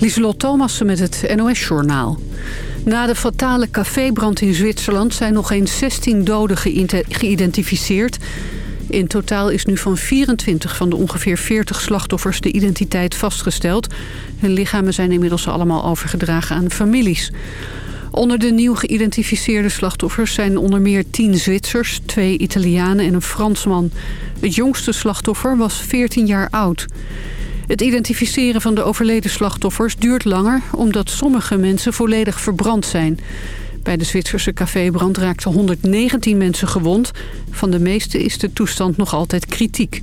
Lieselot Thomassen met het NOS-journaal. Na de fatale cafébrand in Zwitserland zijn nog eens 16 doden geïdentificeerd. In totaal is nu van 24 van de ongeveer 40 slachtoffers de identiteit vastgesteld. Hun lichamen zijn inmiddels allemaal overgedragen aan families. Onder de nieuw geïdentificeerde slachtoffers zijn onder meer 10 Zwitsers, twee Italianen en een Fransman. Het jongste slachtoffer was 14 jaar oud. Het identificeren van de overleden slachtoffers duurt langer... omdat sommige mensen volledig verbrand zijn. Bij de Zwitserse cafébrand raakten 119 mensen gewond. Van de meeste is de toestand nog altijd kritiek.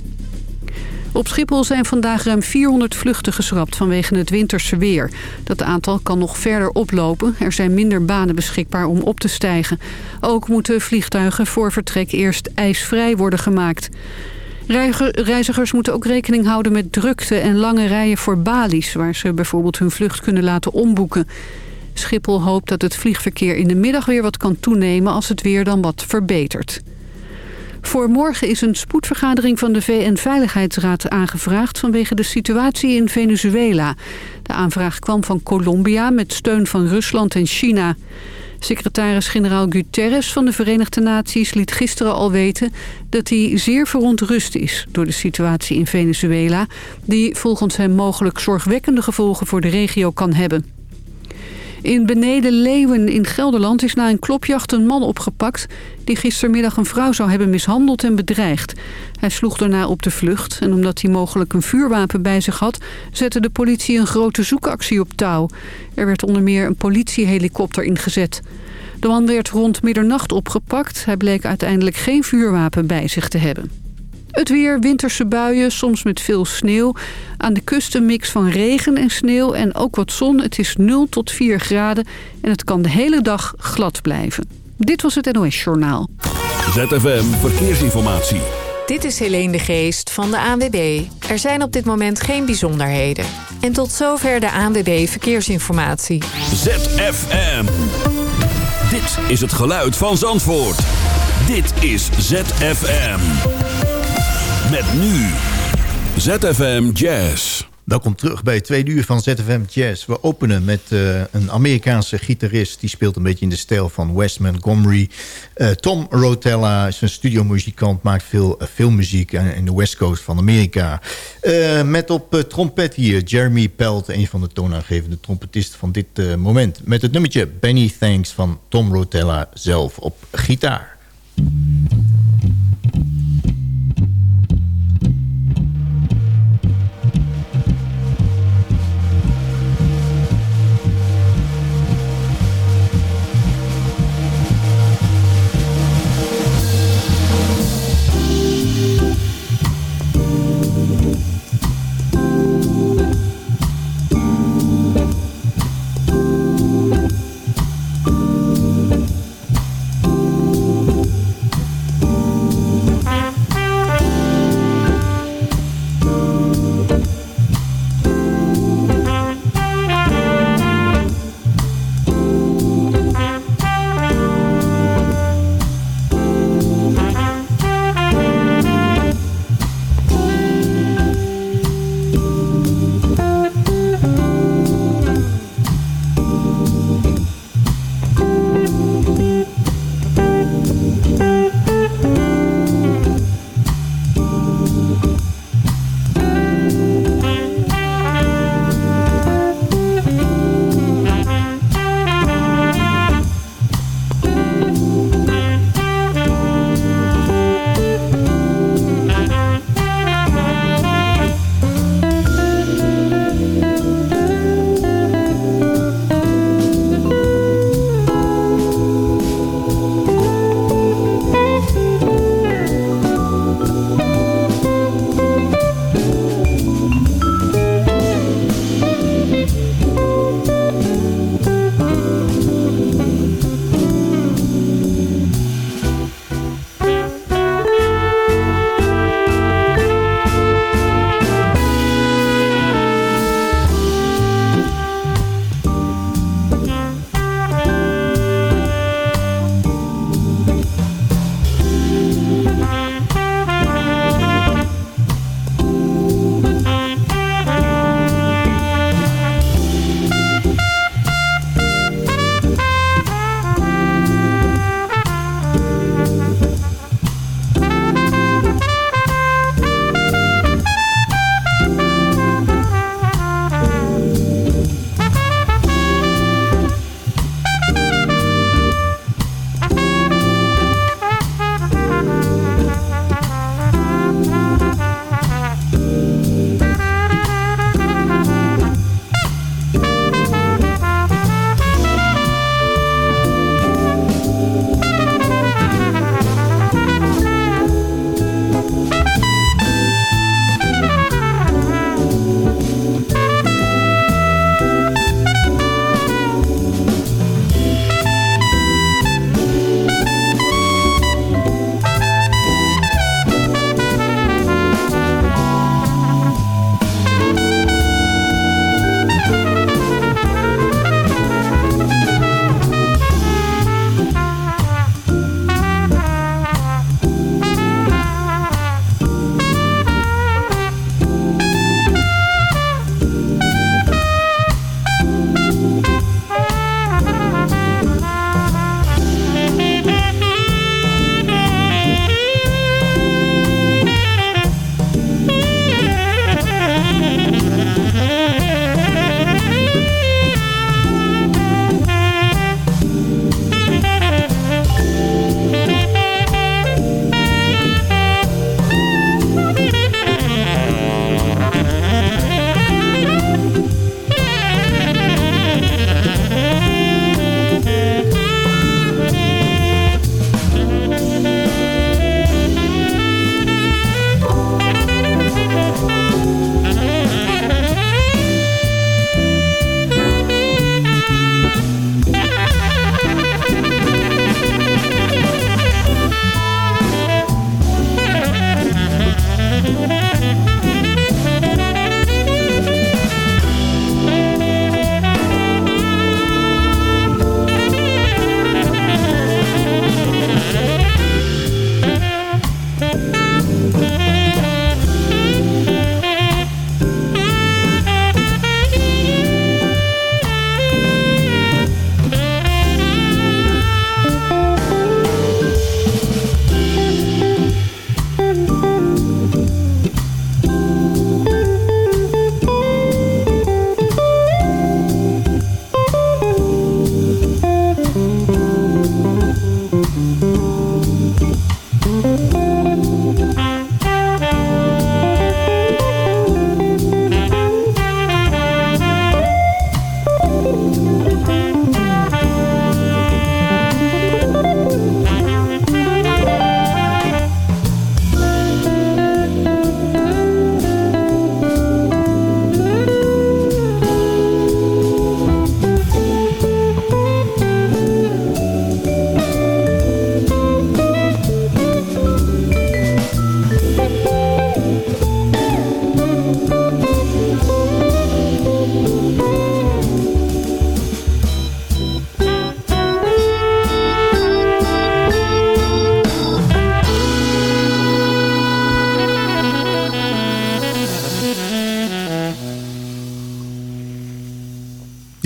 Op Schiphol zijn vandaag ruim 400 vluchten geschrapt vanwege het winterse weer. Dat aantal kan nog verder oplopen. Er zijn minder banen beschikbaar om op te stijgen. Ook moeten vliegtuigen voor vertrek eerst ijsvrij worden gemaakt. Reizigers moeten ook rekening houden met drukte en lange rijen voor balies... waar ze bijvoorbeeld hun vlucht kunnen laten omboeken. Schiphol hoopt dat het vliegverkeer in de middag weer wat kan toenemen... als het weer dan wat verbetert. Voor morgen is een spoedvergadering van de VN-veiligheidsraad aangevraagd... vanwege de situatie in Venezuela. De aanvraag kwam van Colombia met steun van Rusland en China... Secretaris-generaal Guterres van de Verenigde Naties liet gisteren al weten dat hij zeer verontrust is door de situatie in Venezuela... die volgens hem mogelijk zorgwekkende gevolgen voor de regio kan hebben. In Beneden Leeuwen in Gelderland is na een klopjacht een man opgepakt... die gistermiddag een vrouw zou hebben mishandeld en bedreigd. Hij sloeg daarna op de vlucht en omdat hij mogelijk een vuurwapen bij zich had... zette de politie een grote zoekactie op touw. Er werd onder meer een politiehelikopter ingezet. De man werd rond middernacht opgepakt. Hij bleek uiteindelijk geen vuurwapen bij zich te hebben. Het weer, winterse buien, soms met veel sneeuw. Aan de kust een mix van regen en sneeuw en ook wat zon. Het is 0 tot 4 graden en het kan de hele dag glad blijven. Dit was het NOS Journaal. ZFM Verkeersinformatie. Dit is Helene de Geest van de ANWB. Er zijn op dit moment geen bijzonderheden. En tot zover de ANWB Verkeersinformatie. ZFM. Dit is het geluid van Zandvoort. Dit is ZFM. Met nu ZFM Jazz. Welkom terug bij het tweede uur van ZFM Jazz. We openen met uh, een Amerikaanse gitarist. Die speelt een beetje in de stijl van Wes Montgomery. Uh, Tom Rotella is een studiomuzikant. Maakt veel filmmuziek in de West Coast van Amerika. met op trompet hier Jeremy Pelt. Een van de toonaangevende trompetisten van dit moment. Met het nummertje Benny Thanks van Tom Rotella zelf op gitaar.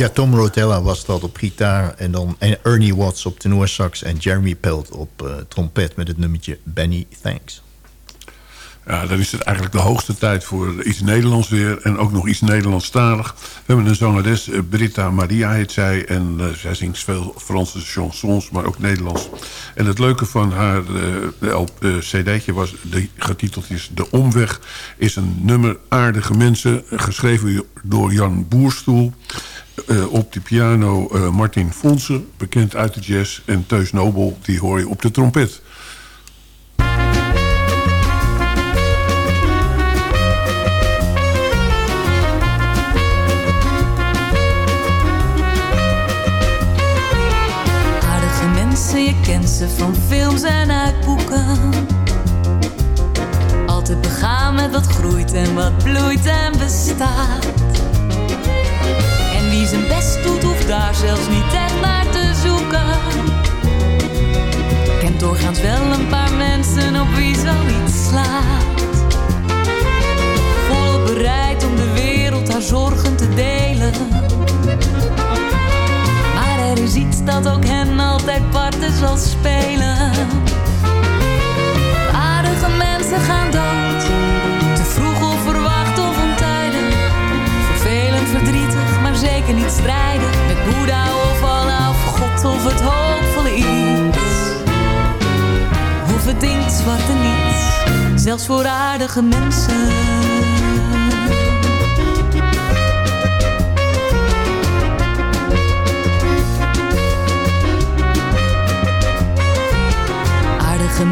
Ja, Tom Rotella was dat op gitaar. En dan Ernie Watts op tenorsax. En Jeremy Pelt op uh, trompet met het nummertje Benny Thanks. Ja, dan is het eigenlijk de hoogste tijd voor iets Nederlands weer. En ook nog iets Nederlandstalig. We hebben een zangeres, eh, Britta Maria heet zij. En uh, zij zingt veel Franse chansons, maar ook Nederlands. En het leuke van haar uh, cd'tje was, de, getiteld is De Omweg... is een nummer Aardige Mensen, geschreven door Jan Boerstoel... op de piano Martin Fonsen, bekend uit de jazz. En Teus Nobel, die hoor je op de trompet. ze van films en uit boeken. Altijd begaan met wat groeit en wat bloeit en bestaat. Daar zelfs niet echt naar te zoeken. Kent doorgaans wel een paar mensen op wie zoiets slaat. Volop bereid om de wereld haar zorgen te delen er is iets dat ook hen altijd parten zal spelen. Aardige mensen gaan dood, te vroeg of verwacht of ontijdig. Vervelend, verdrietig, maar zeker niet strijden. God of het hoopvolle iets. Het ding zwarte niets, zelfs voor aardige mensen.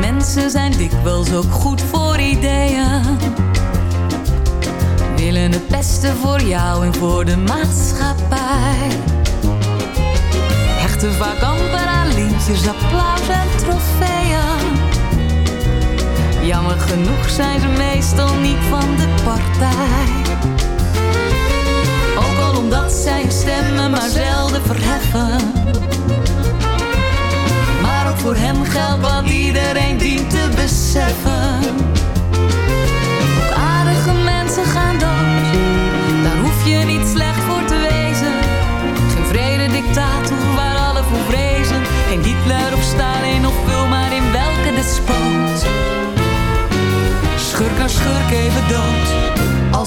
mensen zijn dikwijls ook goed voor ideeën. Willen het beste voor jou en voor de maatschappij. Hechten vaak amper aan lintjes, applaus en trofeeën. Jammer genoeg zijn ze meestal niet van de partij. Ook al omdat zij stemmen maar zelden verheffen voor hem geldt wat iedereen dient te beseffen. Ook aardige mensen gaan dood, daar hoef je niet slecht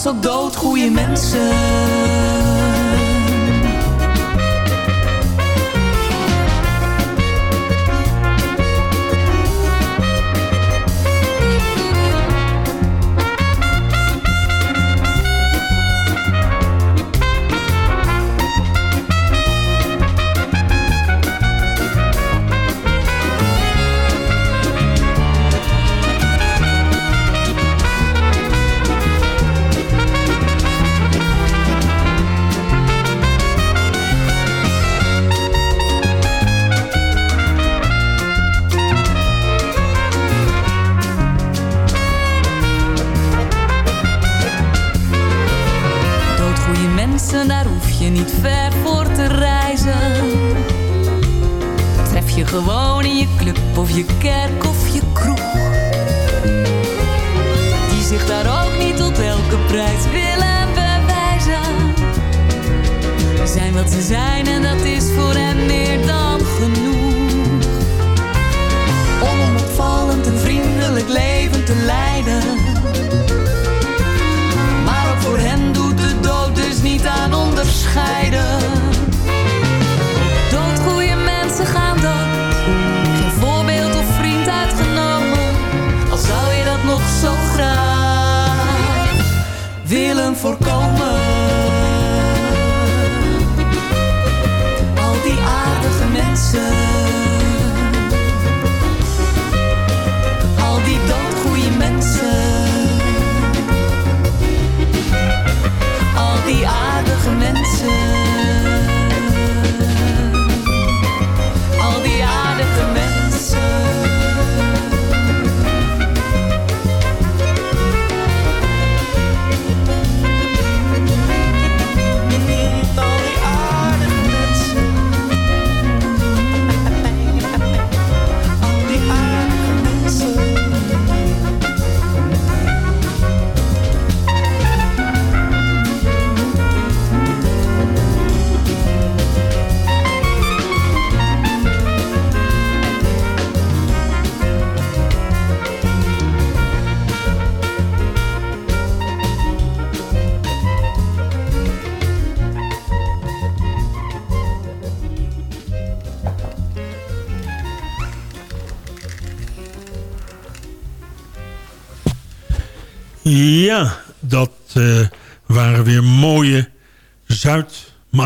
als ook dood goede mensen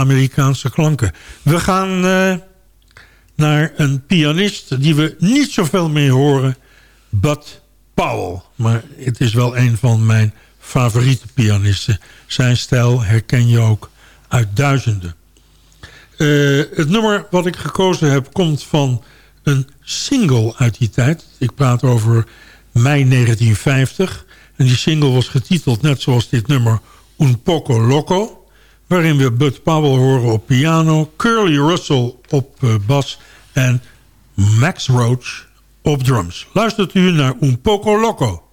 Zuid-Amerikaanse klanken. We gaan uh, naar een pianist die we niet zoveel meer horen. Bud Powell. Maar het is wel een van mijn favoriete pianisten. Zijn stijl herken je ook uit duizenden. Uh, het nummer wat ik gekozen heb komt van een single uit die tijd. Ik praat over mei 1950. En die single was getiteld, net zoals dit nummer, Un Poco Loco. Waarin we Bud Powell horen op piano, Curly Russell op uh, bas en Max Roach op drums. Luistert u naar Un Poco Loco.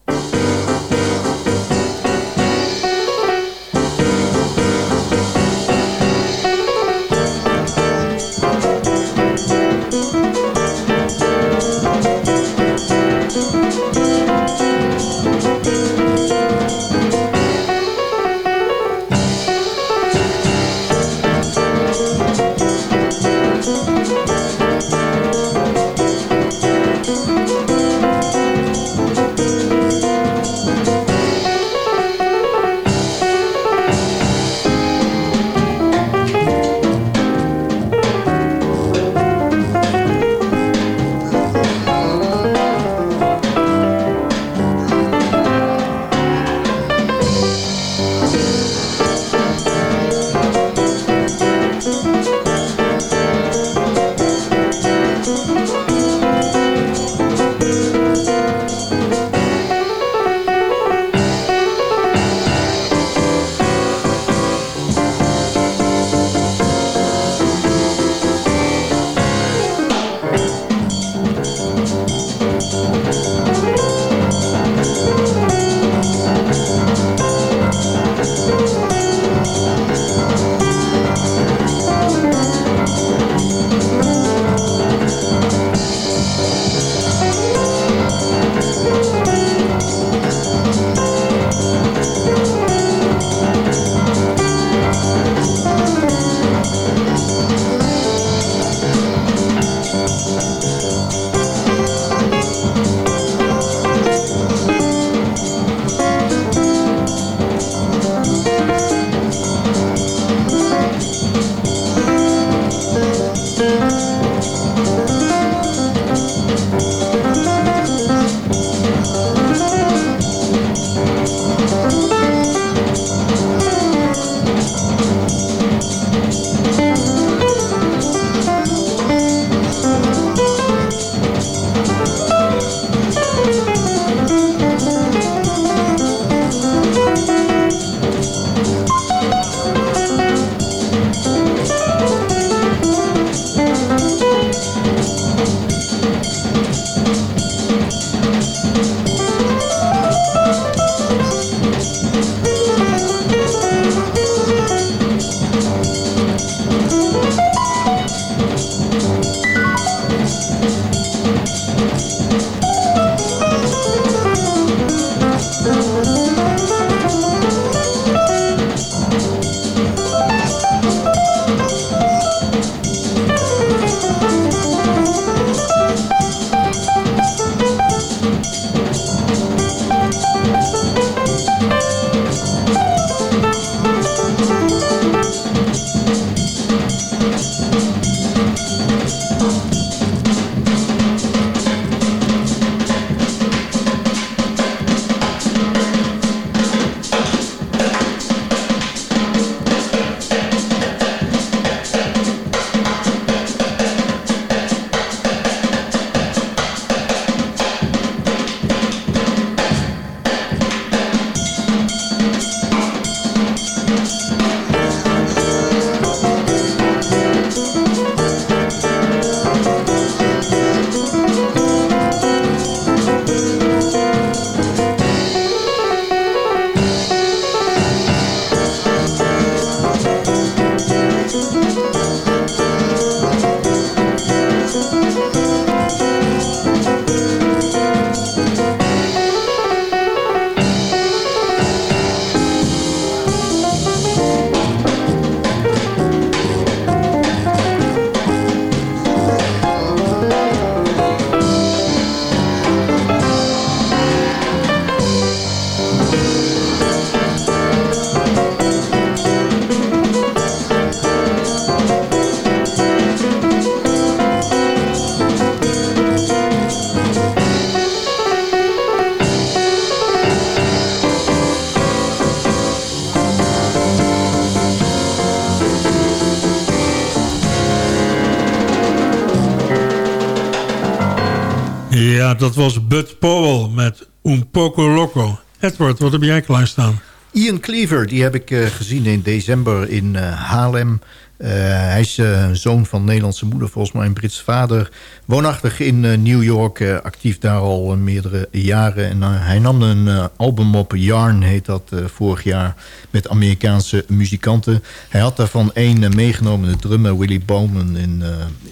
Ja, dat was Bud Powell met Un Poco Loco. Edward, wat heb jij klaarstaan? Ian Cleaver, die heb ik uh, gezien in december in uh, Haarlem. Uh, hij is uh, zoon van Nederlandse moeder, volgens mij een Brits vader. Woonachtig in uh, New York, actief daar al meerdere jaren. En hij nam een album op, Yarn heet dat, vorig jaar... met Amerikaanse muzikanten. Hij had daarvan één meegenomen, de drummer Willy Bowman... in,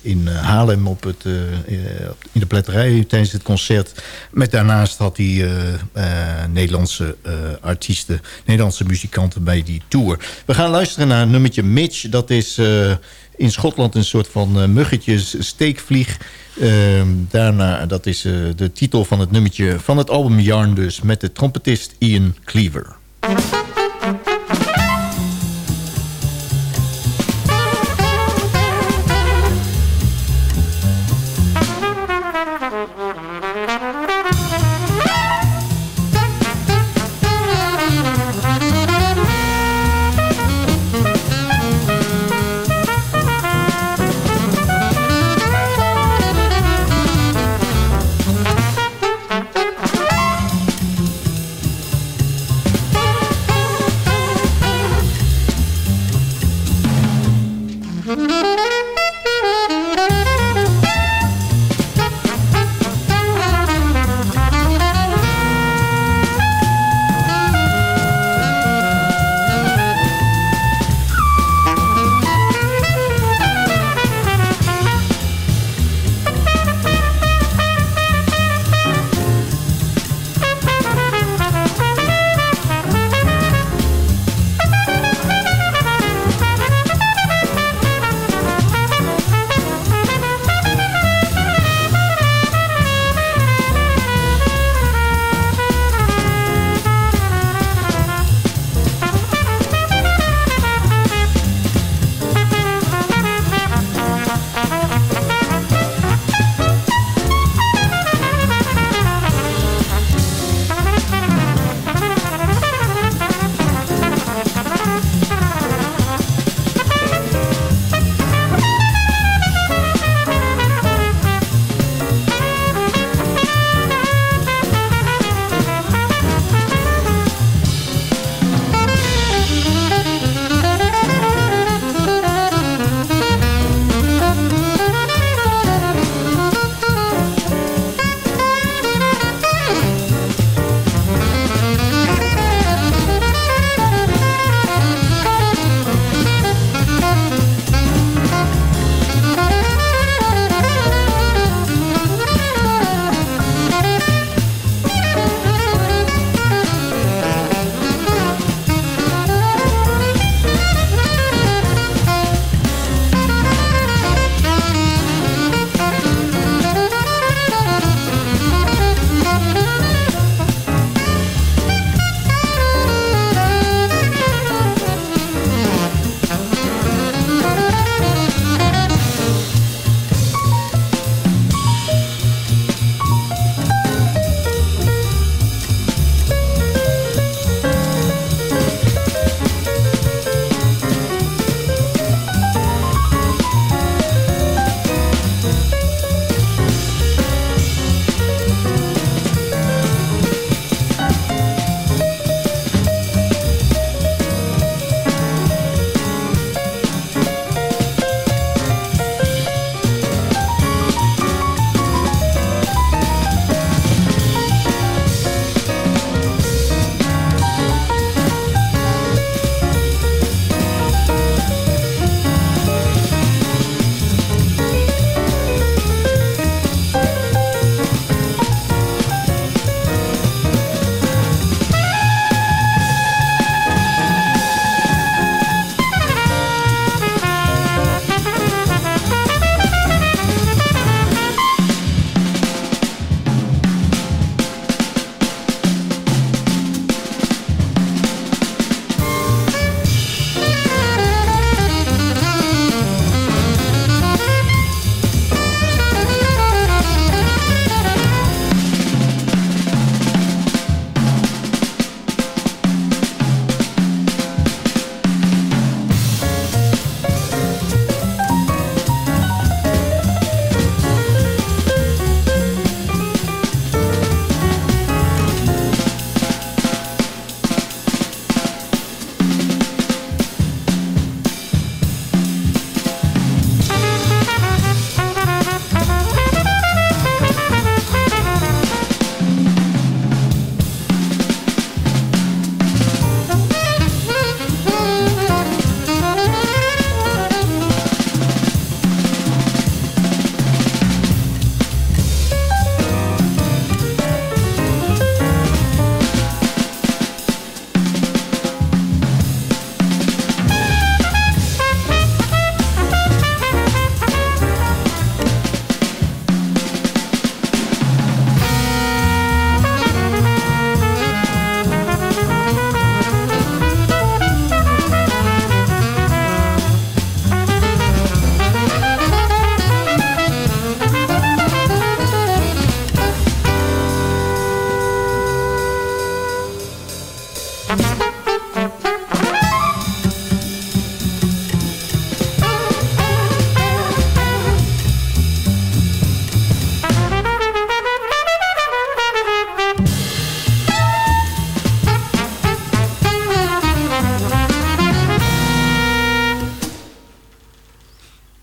in Haarlem op het, in de pletterij tijdens het concert. Met daarnaast had hij Nederlandse artiesten, Nederlandse muzikanten bij die tour. We gaan luisteren naar nummertje Mitch, dat is uh, in Schotland een soort van uh, muggetjes steekvlieg. Uh, daarna, dat is de titel van het nummertje van het album Yarn dus... met de trompetist Ian Cleaver.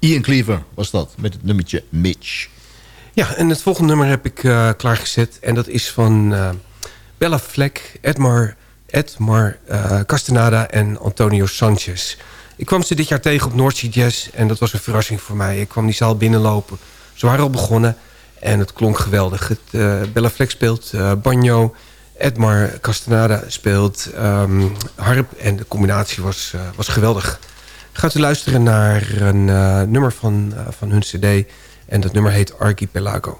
Ian Cleaver was dat, met het nummertje Mitch. Ja, en het volgende nummer heb ik uh, klaargezet. En dat is van uh, Bella Fleck, Edmar, Edmar uh, Castaneda en Antonio Sanchez. Ik kwam ze dit jaar tegen op Noordzee Jazz. En dat was een verrassing voor mij. Ik kwam die zaal binnenlopen. Ze waren al begonnen. En het klonk geweldig. Het, Bella Fleck speelt banjo. Edmar Castaneda speelt um, harp. En de combinatie was, was geweldig. Gaat u luisteren naar een nummer van, van hun cd... En dat nummer heet Archipelago.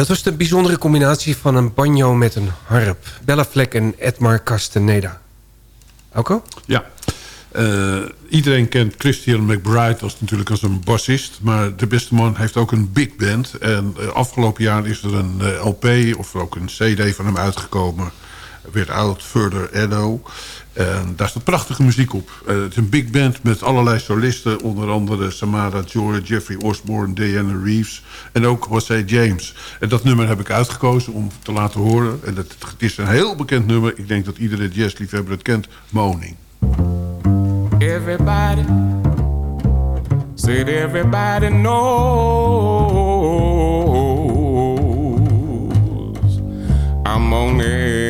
Dat was de bijzondere combinatie van een banjo met een harp. Bella Fleck en Edmar Castaneda. Alco? Ja. Uh, iedereen kent Christian McBride als natuurlijk als een bassist. Maar de beste man heeft ook een big band. En uh, afgelopen jaar is er een uh, LP of ook een CD van hem uitgekomen. Weer Out Further Edo. Daar staat prachtige muziek op. het is een big band met allerlei solisten. Onder andere Samara Joy, Jeffrey Osborne, Diana Reeves. En ook José James. En dat nummer heb ik uitgekozen om te laten horen. En het, het is een heel bekend nummer. Ik denk dat iedere jazzliefhebber het kent. Moaning. Everybody said everybody knows I'm moaning.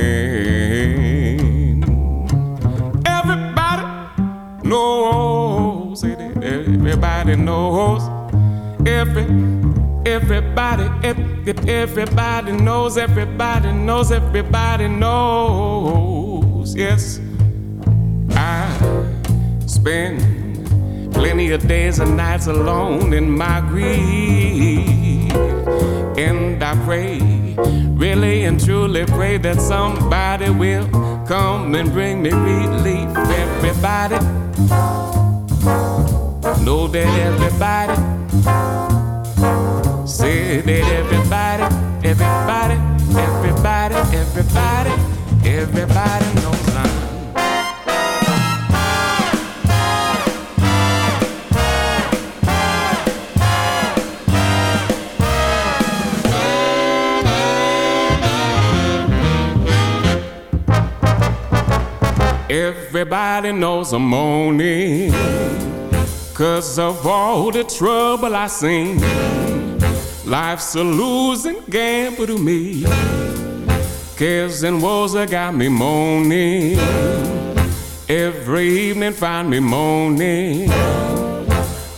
Everybody knows. Every everybody every, everybody knows. Everybody knows. Everybody knows. Yes. I spend plenty of days and nights alone in my grief. And I pray, really and truly pray that somebody will come and bring me relief. Everybody, know that everybody, say that everybody, everybody, everybody, everybody, everybody knows I'm. Everybody knows I'm moaning Cause of all the trouble I seen. Life's a losing gamble to me. Cares and woes that got me moaning. Every evening find me moaning.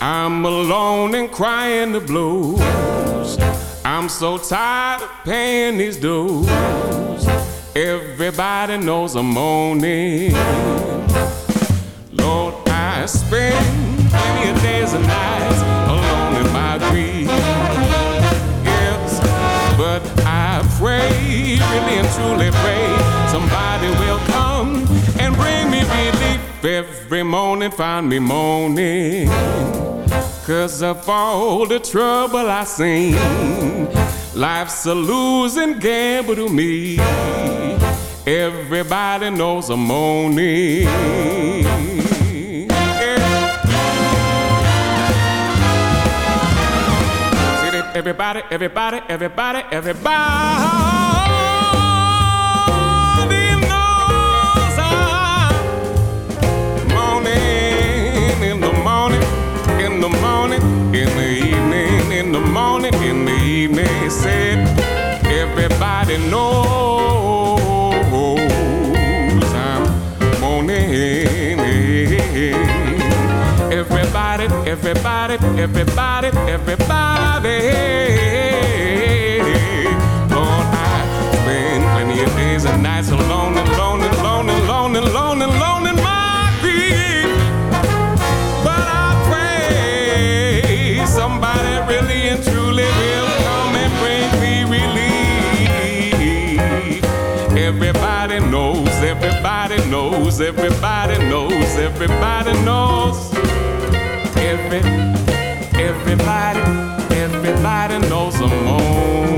I'm alone and crying the blues. I'm so tired of paying these dues. Everybody knows I'm moaning. Lord, I spend days and nights alone in my grief. Yes, but I pray, really and truly pray, somebody will come and bring me relief. Every morning find me moaning. Cause of all the trouble I seen. Life's a losing gamble to me. Everybody knows I'm moaning. Everybody, everybody, everybody, everybody. in the in the morning, in the evening, everybody knows I'm moaning. Everybody, everybody, everybody, everybody. Lord, I spend plenty of days and nights alone, and alone, and alone, and alone, and alone, and alone in my grief. But I pray somebody really and truly will come and bring me relief. Everybody knows, everybody knows, everybody knows, everybody knows. Every, everybody, everybody knows I'm moaning.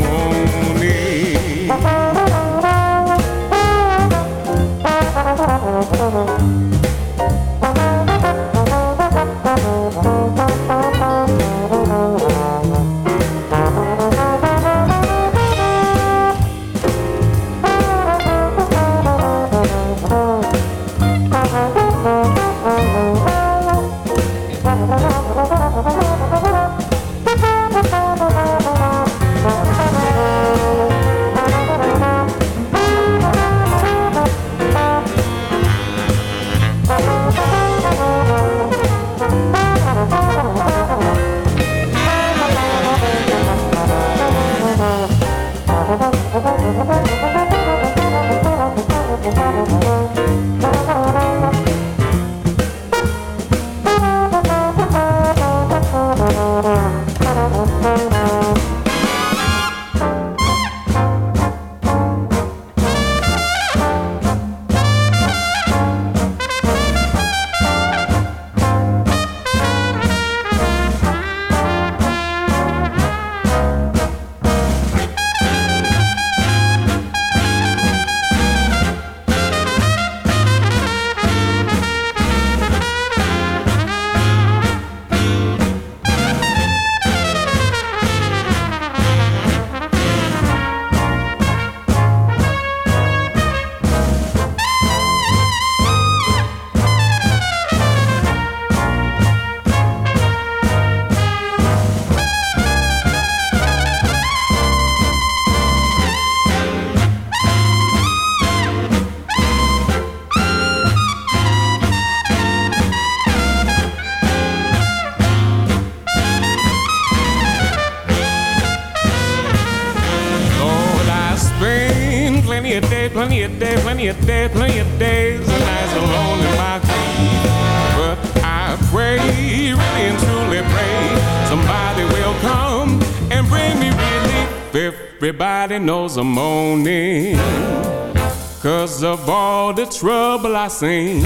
I seen.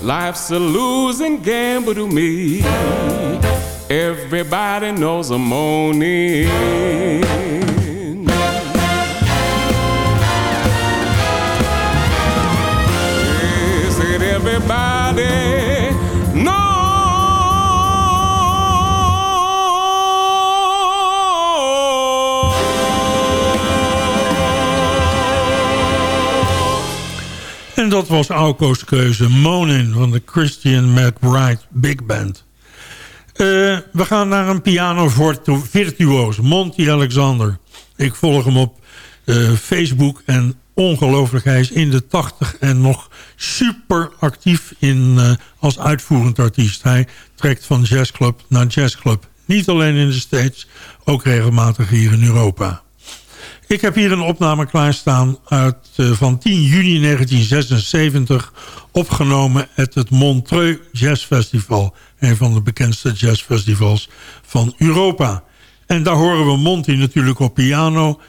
Life's a losing gamble to me. Everybody knows I'm moaning. Yes, everybody dat was Auko's keuze Monin van de Christian McBride Big Band. Uh, we gaan naar een piano virtuoos, Monty Alexander. Ik volg hem op uh, Facebook en ongelooflijk, hij is in de tachtig en nog super actief in, uh, als uitvoerend artiest. Hij trekt van jazzclub naar jazzclub. Niet alleen in de States, ook regelmatig hier in Europa. Ik heb hier een opname klaarstaan uit, uh, van 10 juni 1976... opgenomen at het Montreux Jazz Festival. Een van de bekendste jazzfestivals van Europa. En daar horen we Monty natuurlijk op piano...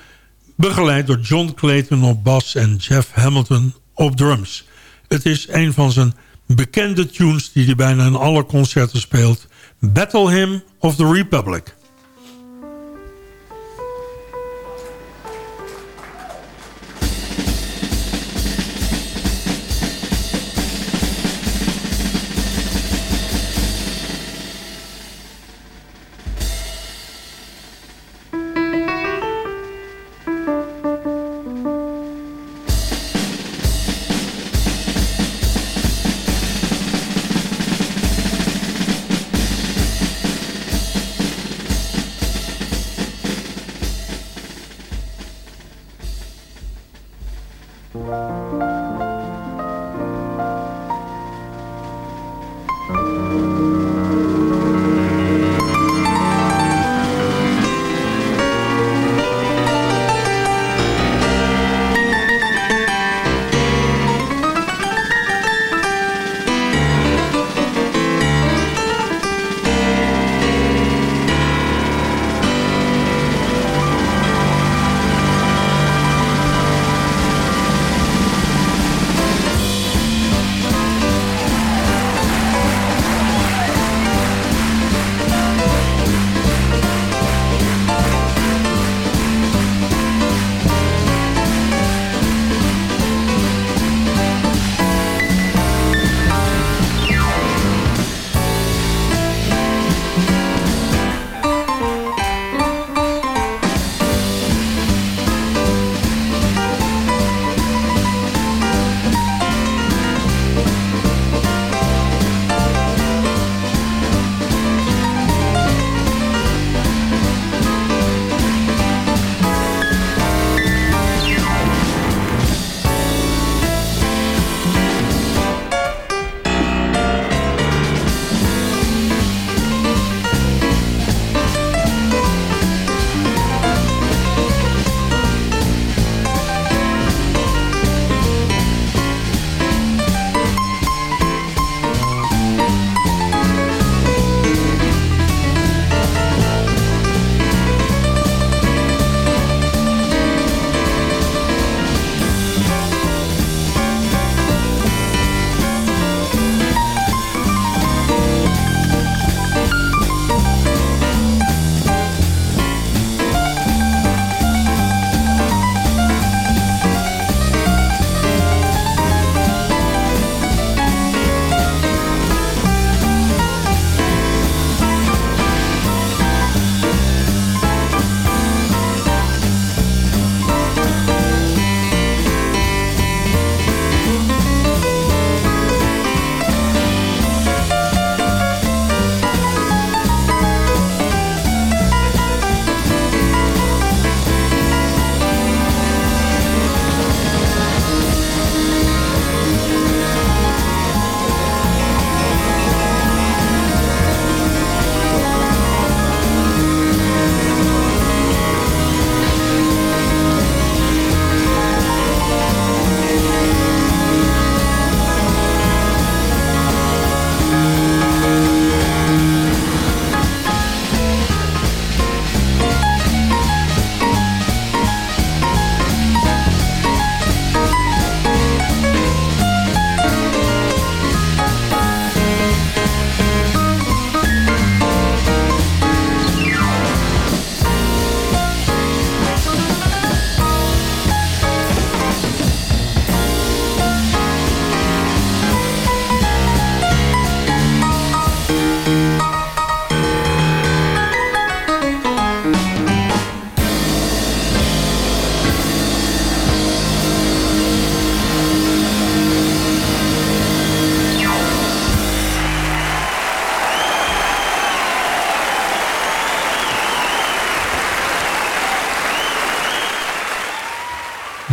begeleid door John Clayton op bas en Jeff Hamilton op drums. Het is een van zijn bekende tunes die hij bijna in alle concerten speelt... Battle Hymn of the Republic.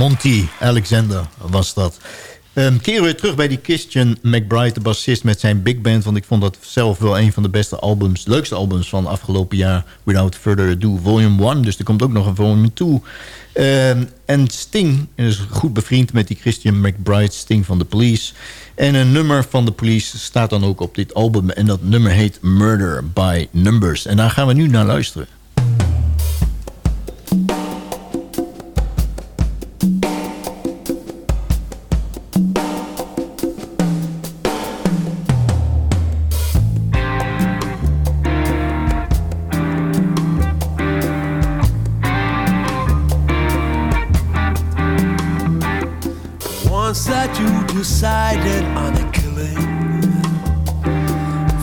Monty Alexander was dat. Um, keren we terug bij die Christian McBride, de bassist met zijn big band. Want ik vond dat zelf wel een van de beste albums, leukste albums van afgelopen jaar. Without Further Ado, volume 1. Dus er komt ook nog een volume 2. Um, en Sting is goed bevriend met die Christian McBride, Sting van The Police. En een nummer van The Police staat dan ook op dit album. En dat nummer heet Murder by Numbers. En daar gaan we nu naar luisteren. Decided on a killing,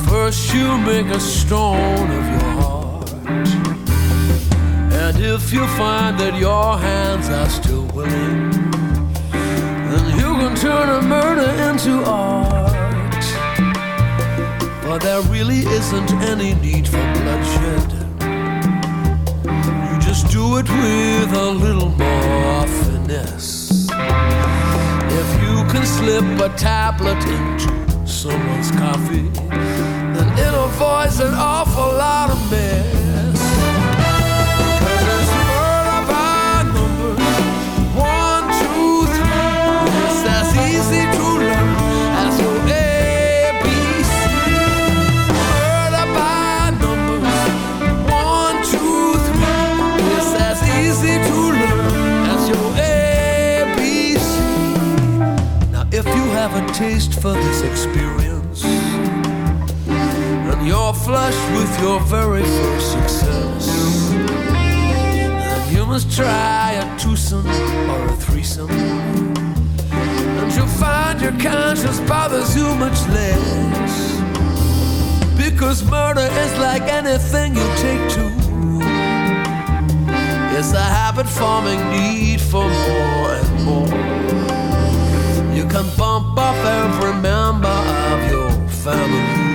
first you make a stone of your heart. And if you find that your hands are still willing, then you can turn a murder into art. But there really isn't any need for bloodshed. You just do it with a little more finesse can slip a tablet into someone's coffee, then it'll avoid an awful lot of mess. Taste for this experience, and you're flush with your very first success, then you must try a twosome or a threesome, and you'll find your conscience bothers you much less. Because murder is like anything you take to. It's a habit forming need for more and more can bump up every member of your family.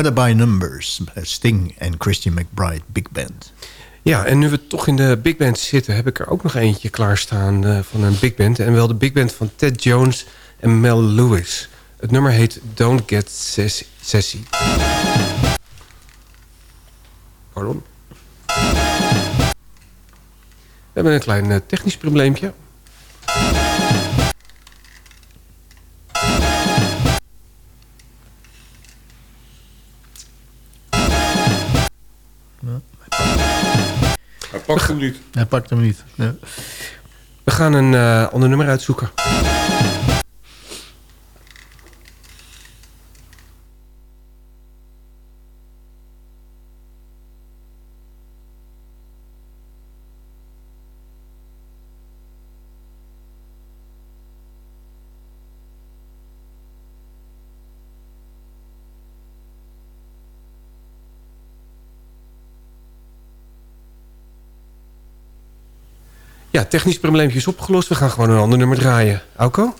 Murder by Numbers, Sting en Christian McBride, Big Band. Ja, en nu we toch in de big band zitten... heb ik er ook nog eentje klaarstaan uh, van een big band. En wel de big band van Ted Jones en Mel Lewis. Het nummer heet Don't Get Sassy. Pardon. We hebben een klein uh, technisch probleempje. Hij pakt hem niet. Hij pakt hem niet. Ja. We gaan een uh, ander nummer uitzoeken. Ja, technisch probleempje opgelost. We gaan gewoon een ander nummer draaien. Auko?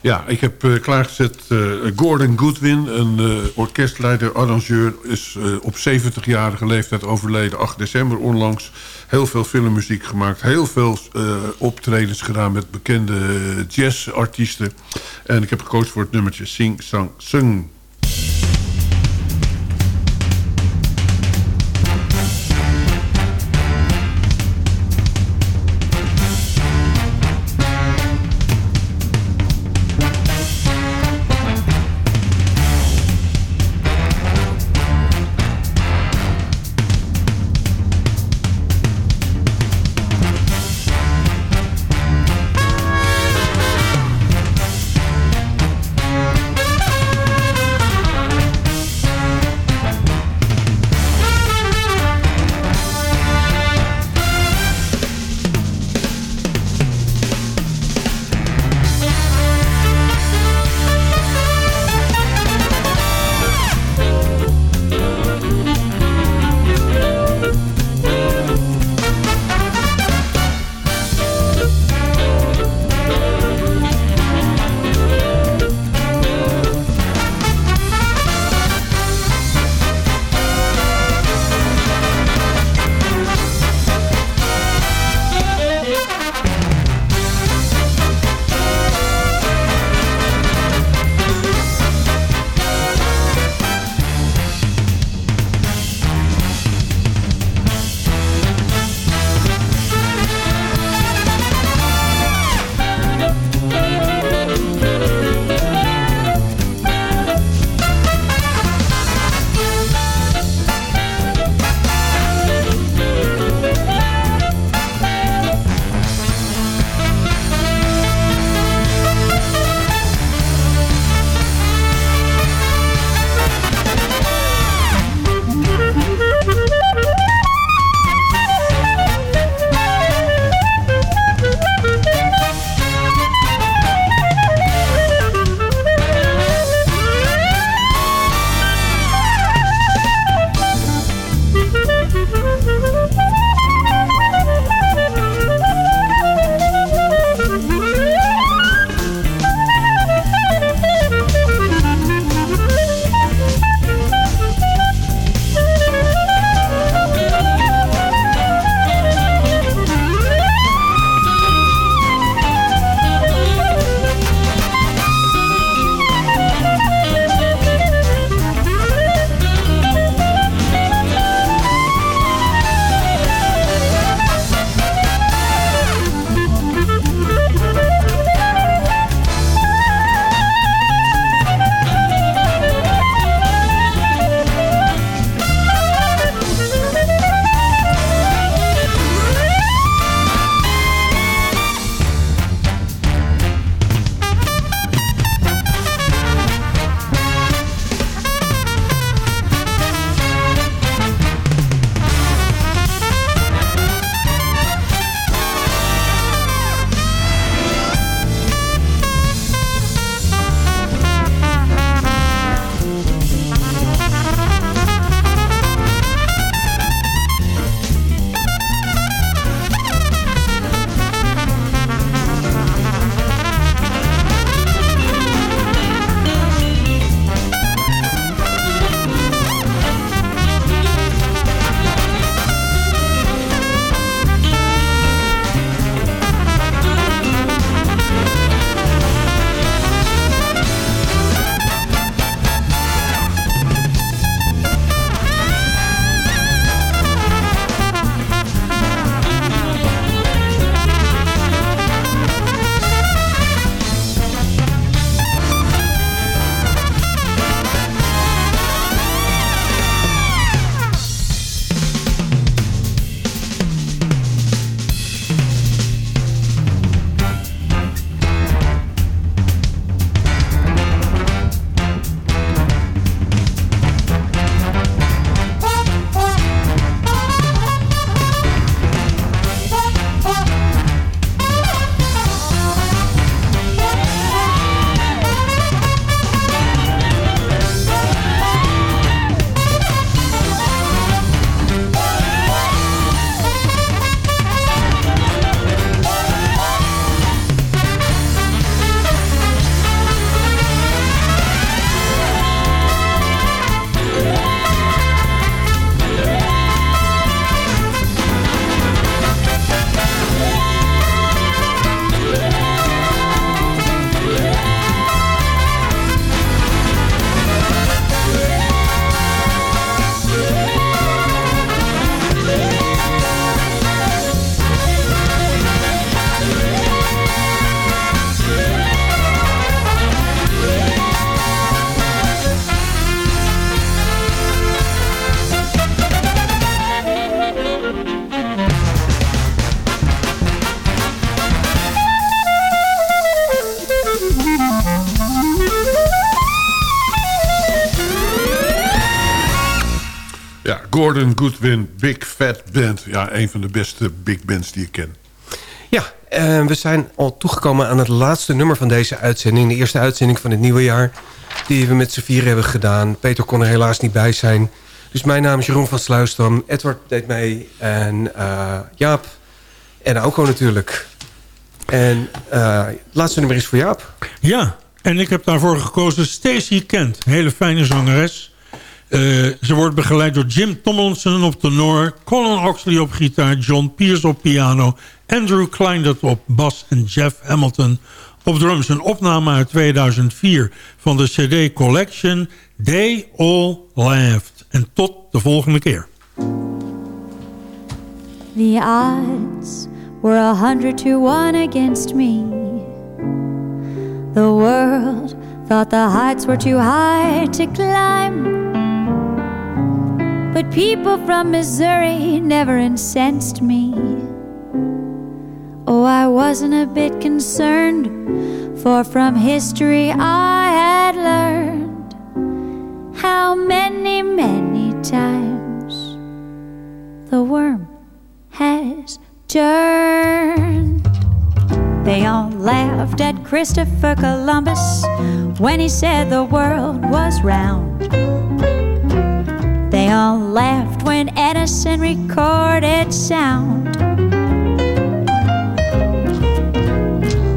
Ja, ik heb uh, klaargezet uh, Gordon Goodwin, een uh, orkestleider, arrangeur... is op 70-jarige leeftijd overleden, 8 december onlangs. Heel veel filmmuziek gemaakt, heel veel optredens gedaan... met bekende jazzartiesten. En ik heb gekozen voor het nummertje Sing, Sang, Sung. Gordon Goodwin, Big Fat Band. Ja, een van de beste big bands die ik ken. Ja, uh, we zijn al toegekomen aan het laatste nummer van deze uitzending. De eerste uitzending van het nieuwe jaar. Die we met z'n vier hebben gedaan. Peter kon er helaas niet bij zijn. Dus mijn naam is Jeroen van Sluisdam. Edward deed mee. En uh, Jaap. En Auko natuurlijk. En uh, het laatste nummer is voor Jaap. Ja, en ik heb daarvoor gekozen Stacey Kent. Hele fijne zangeres. Uh, ze wordt begeleid door Jim Tomlinson op tenor... Colin Oxley op gitaar, John Pierce op piano... Andrew Kleindert op bas en Jeff Hamilton op drums. Een opname uit 2004 van de CD Collection They All Laughed. En tot de volgende keer. The odds were a hundred to one against me. The world thought the heights were too high to climb. But people from Missouri never incensed me. Oh, I wasn't a bit concerned, for from history I had learned how many, many times the worm has turned. They all laughed at Christopher Columbus when he said the world was round. They all laughed when Edison recorded sound.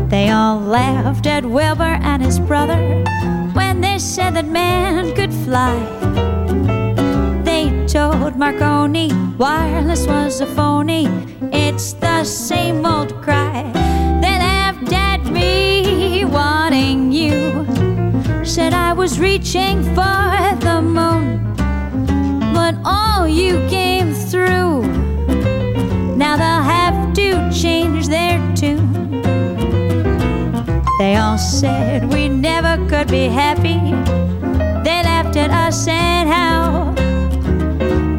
They all laughed at Wilbur and his brother when they said that man could fly. They told Marconi wireless was a phony. It's the same old cry. They laughed at me wanting you. Said I was reaching for the moon all you came through. Now they'll have to change their tune. They all said we never could be happy. They laughed at us and how.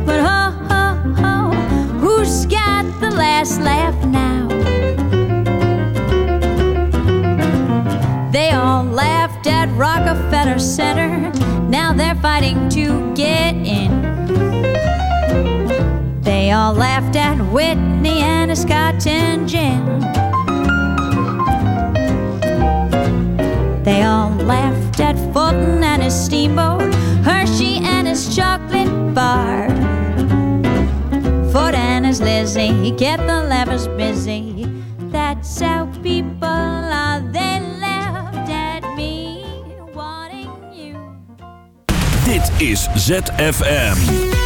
But ho, ho, ho, who's got the last laugh now? They all laughed at Rockefeller Center. Now they're fighting to get in. They all laughed at Whitney and his cotton gin. They all laughed at Fulton and his steamboat, Hershey and his chocolate bar. Ford and his Lizzie kept the levers busy. That's how people are. They laughed at me, wanting you. Dit is ZFM.